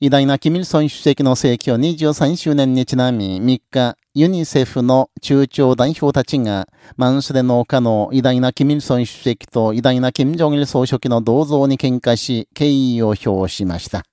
偉大なキミルソン主席の逝去23周年にちなみ3日、ユニセフの中朝代表たちが、マンスデの丘の偉大なキミルソン主席と偉大なキム・ジョンイル総書記の銅像に喧嘩し、敬意を表しました。